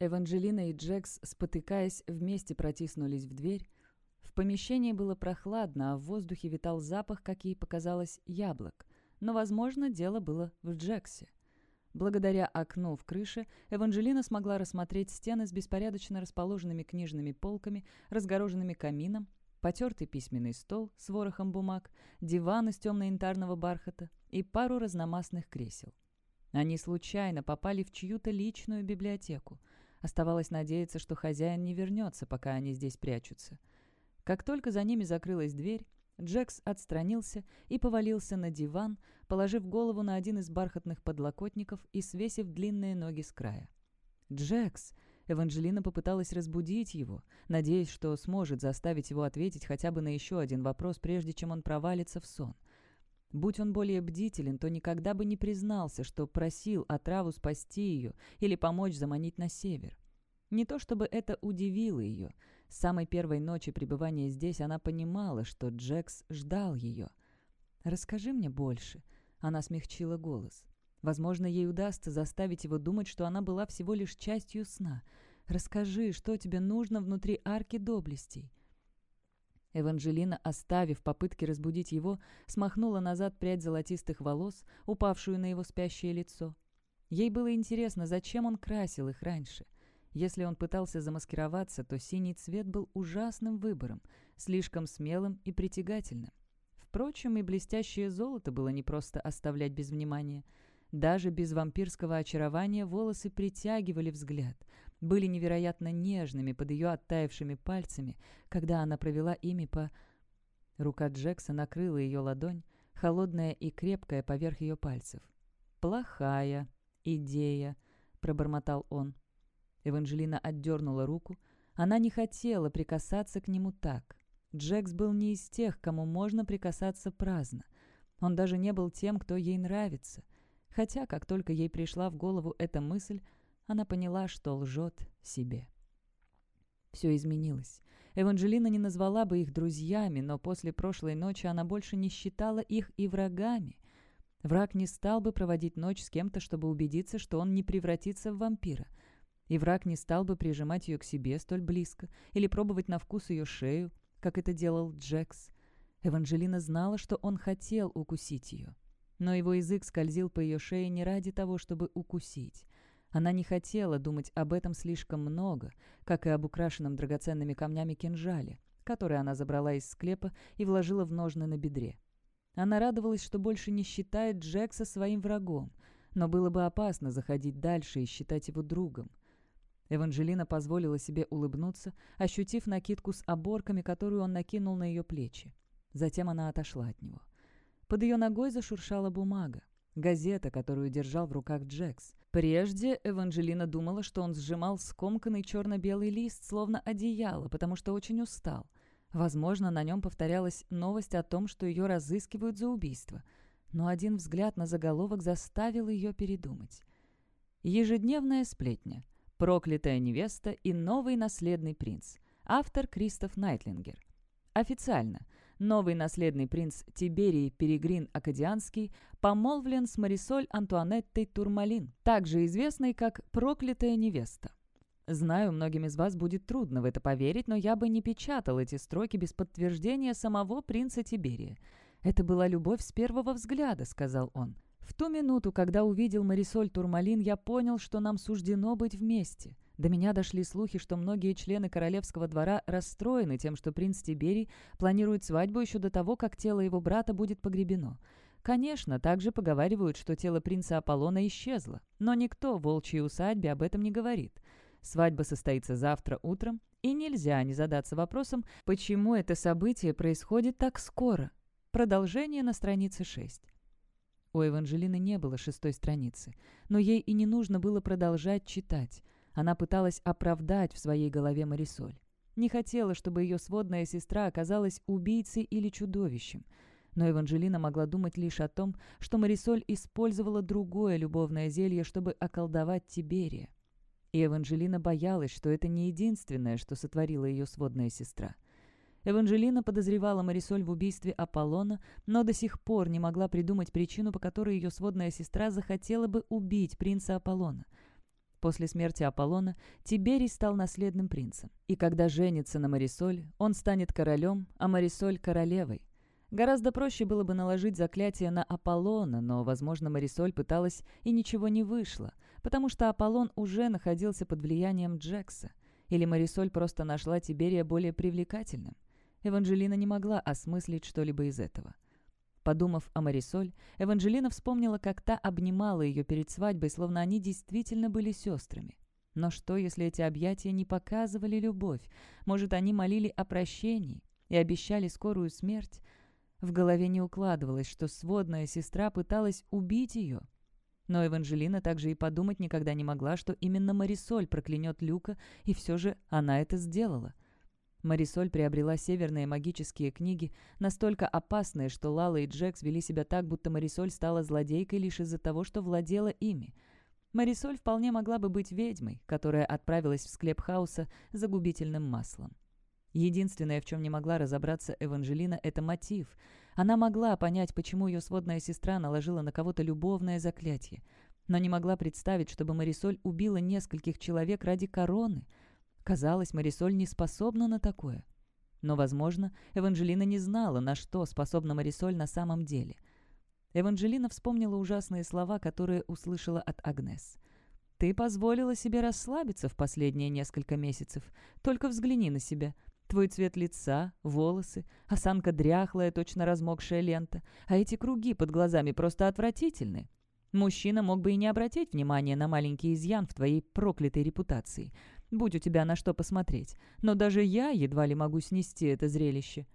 Эванжелина и Джекс, спотыкаясь, вместе протиснулись в дверь. В помещении было прохладно, а в воздухе витал запах, как ей показалось, яблок. Но, возможно, дело было в Джексе. Благодаря окну в крыше Эванжелина смогла рассмотреть стены с беспорядочно расположенными книжными полками, разгороженными камином, потертый письменный стол с ворохом бумаг, диван из темно-янтарного бархата и пару разномастных кресел. Они случайно попали в чью-то личную библиотеку. Оставалось надеяться, что хозяин не вернется, пока они здесь прячутся. Как только за ними закрылась дверь, Джекс отстранился и повалился на диван, положив голову на один из бархатных подлокотников и свесив длинные ноги с края. «Джекс!» Эванжелина попыталась разбудить его, надеясь, что сможет заставить его ответить хотя бы на еще один вопрос, прежде чем он провалится в сон. Будь он более бдителен, то никогда бы не признался, что просил отраву спасти ее или помочь заманить на север. Не то чтобы это удивило ее. С самой первой ночи пребывания здесь она понимала, что Джекс ждал ее. «Расскажи мне больше», — она смягчила голос. Возможно, ей удастся заставить его думать, что она была всего лишь частью сна. «Расскажи, что тебе нужно внутри арки доблестей». Эванжелина, оставив попытки разбудить его, смахнула назад прядь золотистых волос, упавшую на его спящее лицо. Ей было интересно, зачем он красил их раньше. Если он пытался замаскироваться, то синий цвет был ужасным выбором, слишком смелым и притягательным. Впрочем, и блестящее золото было не просто оставлять без внимания. Даже без вампирского очарования волосы притягивали взгляд, были невероятно нежными под ее оттаившими пальцами, когда она провела ими по... Рука Джекса накрыла ее ладонь, холодная и крепкая поверх ее пальцев. «Плохая идея», — пробормотал он. Эванжелина отдернула руку. Она не хотела прикасаться к нему так. Джекс был не из тех, кому можно прикасаться праздно. Он даже не был тем, кто ей нравится. Хотя, как только ей пришла в голову эта мысль, она поняла, что лжет себе. Все изменилось. Эванжелина не назвала бы их друзьями, но после прошлой ночи она больше не считала их и врагами. Враг не стал бы проводить ночь с кем-то, чтобы убедиться, что он не превратится в вампира. И враг не стал бы прижимать ее к себе столь близко или пробовать на вкус ее шею, как это делал Джекс. Эванжелина знала, что он хотел укусить ее. Но его язык скользил по ее шее не ради того, чтобы укусить. Она не хотела думать об этом слишком много, как и об украшенном драгоценными камнями кинжале, который она забрала из склепа и вложила в ножны на бедре. Она радовалась, что больше не считает Джекса своим врагом, но было бы опасно заходить дальше и считать его другом. Эванжелина позволила себе улыбнуться, ощутив накидку с оборками, которую он накинул на ее плечи. Затем она отошла от него. Под ее ногой зашуршала бумага. Газета, которую держал в руках Джекс. Прежде Эванжелина думала, что он сжимал скомканный черно-белый лист, словно одеяло, потому что очень устал. Возможно, на нем повторялась новость о том, что ее разыскивают за убийство. Но один взгляд на заголовок заставил ее передумать. Ежедневная сплетня. Проклятая невеста и новый наследный принц. Автор Кристоф Найтлингер. Официально – новый наследный принц Тиберий Перегрин Акадианский помолвлен с Марисоль Антуанеттой Турмалин, также известной как «Проклятая невеста». Знаю, многим из вас будет трудно в это поверить, но я бы не печатал эти строки без подтверждения самого принца Тиберия. «Это была любовь с первого взгляда», — сказал он. «В ту минуту, когда увидел Марисоль Турмалин, я понял, что нам суждено быть вместе. До меня дошли слухи, что многие члены королевского двора расстроены тем, что принц Тиберий планирует свадьбу еще до того, как тело его брата будет погребено. Конечно, также поговаривают, что тело принца Аполлона исчезло, но никто в волчьей усадьбе об этом не говорит. Свадьба состоится завтра утром, и нельзя не задаться вопросом, почему это событие происходит так скоро. Продолжение на странице 6. У Эванжелины не было шестой страницы, но ей и не нужно было продолжать читать. Она пыталась оправдать в своей голове Марисоль. Не хотела, чтобы ее сводная сестра оказалась убийцей или чудовищем. Но Эванжелина могла думать лишь о том, что Марисоль использовала другое любовное зелье, чтобы околдовать Тиберия. И Эванжелина боялась, что это не единственное, что сотворила ее сводная сестра. Эванжелина подозревала Марисоль в убийстве Аполлона, но до сих пор не могла придумать причину, по которой ее сводная сестра захотела бы убить принца Аполлона – После смерти Аполлона Тиберий стал наследным принцем. И когда женится на Марисоль, он станет королем, а Марисоль – королевой. Гораздо проще было бы наложить заклятие на Аполлона, но, возможно, Марисоль пыталась и ничего не вышло, потому что Аполлон уже находился под влиянием Джекса. Или Марисоль просто нашла Тиберия более привлекательным. Эванжелина не могла осмыслить что-либо из этого. Подумав о Марисоль, Эванжелина вспомнила, как та обнимала ее перед свадьбой, словно они действительно были сестрами. Но что, если эти объятия не показывали любовь? Может, они молили о прощении и обещали скорую смерть? В голове не укладывалось, что сводная сестра пыталась убить ее. Но Эванжелина также и подумать никогда не могла, что именно Марисоль проклянет Люка, и все же она это сделала. Марисоль приобрела северные магические книги, настолько опасные, что Лала и Джекс вели себя так, будто Марисоль стала злодейкой лишь из-за того, что владела ими. Марисоль вполне могла бы быть ведьмой, которая отправилась в склеп хаоса за губительным маслом. Единственное, в чем не могла разобраться Эванжелина, это мотив. Она могла понять, почему ее сводная сестра наложила на кого-то любовное заклятие, но не могла представить, чтобы Марисоль убила нескольких человек ради короны. Казалось, Марисоль не способна на такое. Но, возможно, Эванжелина не знала, на что способна Марисоль на самом деле. Эванжелина вспомнила ужасные слова, которые услышала от Агнес. «Ты позволила себе расслабиться в последние несколько месяцев. Только взгляни на себя. Твой цвет лица, волосы, осанка дряхлая, точно размокшая лента, а эти круги под глазами просто отвратительны. Мужчина мог бы и не обратить внимания на маленький изъян в твоей проклятой репутации. Будь у тебя на что посмотреть. Но даже я едва ли могу снести это зрелище».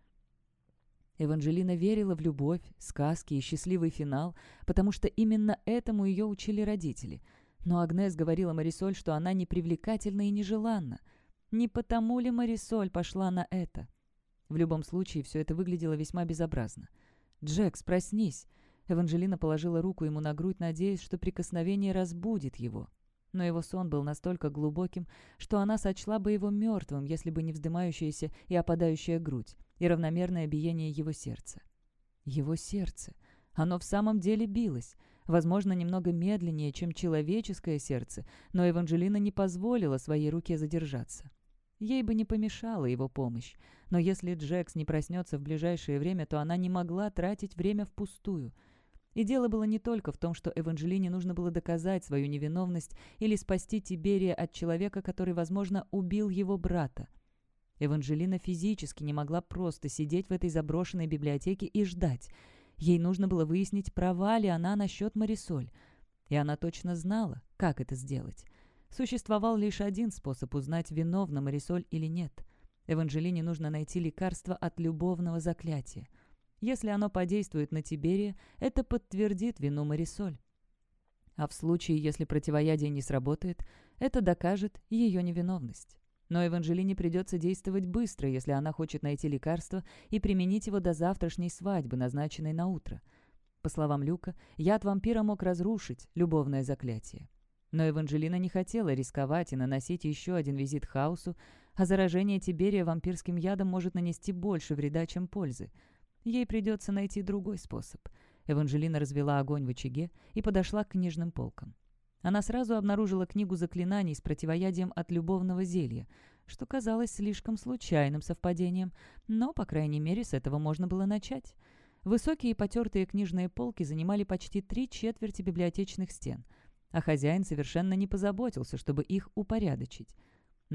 Эванжелина верила в любовь, сказки и счастливый финал, потому что именно этому ее учили родители. Но Агнес говорила Марисоль, что она непривлекательна и нежеланна – не потому ли Марисоль пошла на это? В любом случае, все это выглядело весьма безобразно. «Джекс, проснись!» Эванжелина положила руку ему на грудь, надеясь, что прикосновение разбудит его. Но его сон был настолько глубоким, что она сочла бы его мертвым, если бы не вздымающаяся и опадающая грудь, и равномерное биение его сердца. Его сердце. Оно в самом деле билось. Возможно, немного медленнее, чем человеческое сердце, но Эванжелина не позволила своей руке задержаться. Ей бы не помешала его помощь, но если Джекс не проснется в ближайшее время, то она не могла тратить время впустую. И дело было не только в том, что Эванжелине нужно было доказать свою невиновность или спасти Тиберия от человека, который, возможно, убил его брата. Эванжелина физически не могла просто сидеть в этой заброшенной библиотеке и ждать. Ей нужно было выяснить, права ли она насчет Марисоль. И она точно знала, как это сделать. Существовал лишь один способ узнать, виновна Марисоль или нет. Эванжелине нужно найти лекарство от любовного заклятия. Если оно подействует на Тиберия, это подтвердит вину Марисоль. А в случае, если противоядие не сработает, это докажет ее невиновность. Но Эванжелине придется действовать быстро, если она хочет найти лекарство и применить его до завтрашней свадьбы, назначенной на утро. По словам Люка, яд вампира мог разрушить любовное заклятие. Но Эванжелина не хотела рисковать и наносить еще один визит хаосу, а заражение Тиберия вампирским ядом может нанести больше вреда, чем пользы. Ей придется найти другой способ. Эванжелина развела огонь в очаге и подошла к книжным полкам. Она сразу обнаружила книгу заклинаний с противоядием от любовного зелья, что казалось слишком случайным совпадением, но, по крайней мере, с этого можно было начать. Высокие потертые книжные полки занимали почти три четверти библиотечных стен — а хозяин совершенно не позаботился, чтобы их упорядочить.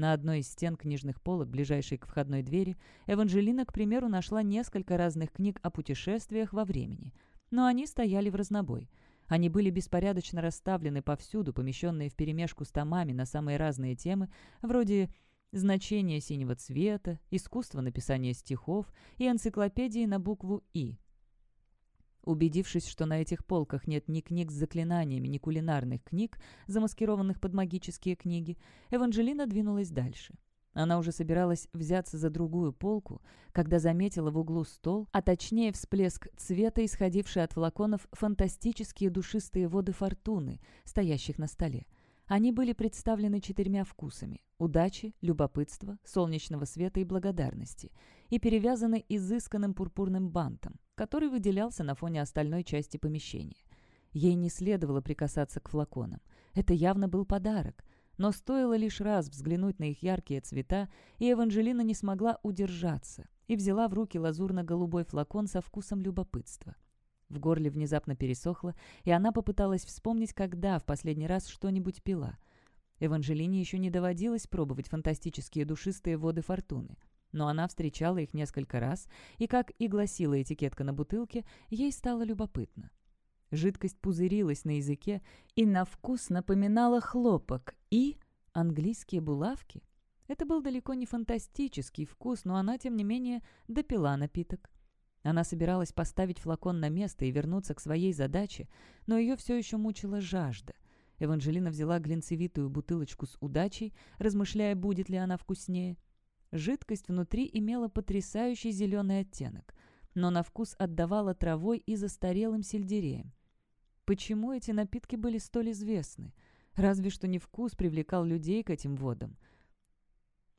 На одной из стен книжных полок, ближайшей к входной двери, Эванжелина, к примеру, нашла несколько разных книг о путешествиях во времени. Но они стояли в разнобой. Они были беспорядочно расставлены повсюду, помещенные вперемешку с томами на самые разные темы, вроде «Значение синего цвета», «Искусство написания стихов» и энциклопедии на букву «И», Убедившись, что на этих полках нет ни книг с заклинаниями, ни кулинарных книг, замаскированных под магические книги, Эванжелина двинулась дальше. Она уже собиралась взяться за другую полку, когда заметила в углу стол, а точнее всплеск цвета, исходивший от флаконов фантастические душистые воды фортуны, стоящих на столе. Они были представлены четырьмя вкусами – удачи, любопытства, солнечного света и благодарности – и перевязаны изысканным пурпурным бантом, который выделялся на фоне остальной части помещения. Ей не следовало прикасаться к флаконам. Это явно был подарок. Но стоило лишь раз взглянуть на их яркие цвета, и Эванжелина не смогла удержаться и взяла в руки лазурно-голубой флакон со вкусом любопытства. В горле внезапно пересохло, и она попыталась вспомнить, когда в последний раз что-нибудь пила. Эванжелине еще не доводилось пробовать фантастические душистые воды фортуны. Но она встречала их несколько раз, и, как и гласила этикетка на бутылке, ей стало любопытно. Жидкость пузырилась на языке и на вкус напоминала хлопок и английские булавки. Это был далеко не фантастический вкус, но она, тем не менее, допила напиток. Она собиралась поставить флакон на место и вернуться к своей задаче, но ее все еще мучила жажда. Эванжелина взяла глинцевитую бутылочку с удачей, размышляя, будет ли она вкуснее. Жидкость внутри имела потрясающий зеленый оттенок, но на вкус отдавала травой и застарелым сельдереем. Почему эти напитки были столь известны? Разве что не вкус привлекал людей к этим водам.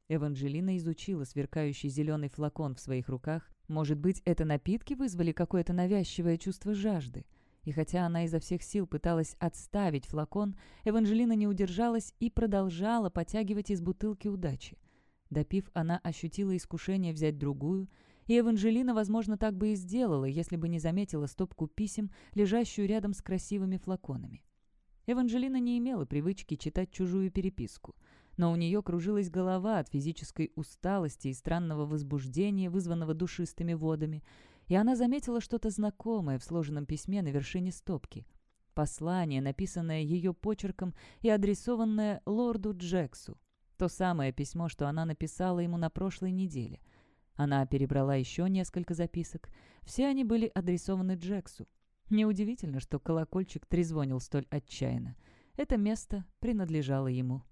Эванжелина изучила сверкающий зеленый флакон в своих руках. Может быть, это напитки вызвали какое-то навязчивое чувство жажды? И хотя она изо всех сил пыталась отставить флакон, Эванжелина не удержалась и продолжала потягивать из бутылки удачи. Допив, она ощутила искушение взять другую, и Эванжелина, возможно, так бы и сделала, если бы не заметила стопку писем, лежащую рядом с красивыми флаконами. Эванжелина не имела привычки читать чужую переписку — но у нее кружилась голова от физической усталости и странного возбуждения, вызванного душистыми водами, и она заметила что-то знакомое в сложенном письме на вершине стопки. Послание, написанное ее почерком и адресованное лорду Джексу. То самое письмо, что она написала ему на прошлой неделе. Она перебрала еще несколько записок. Все они были адресованы Джексу. Неудивительно, что колокольчик трезвонил столь отчаянно. Это место принадлежало ему.